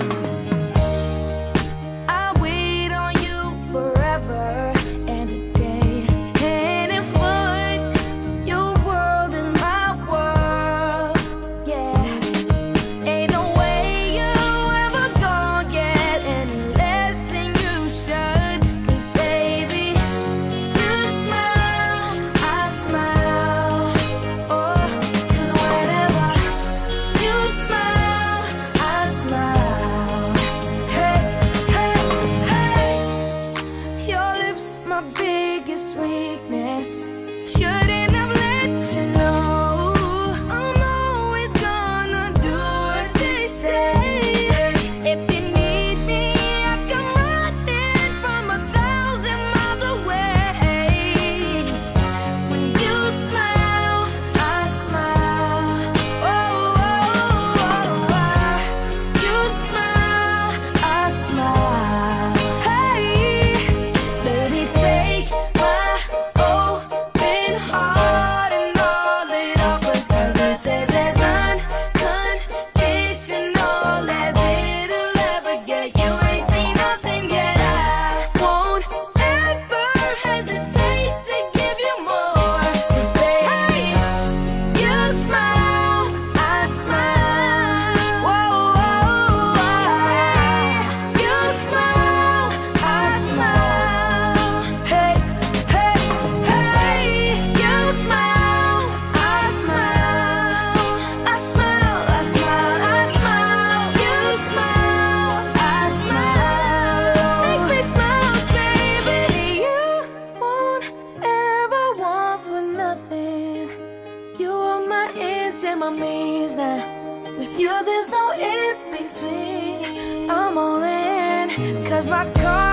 I cause my cards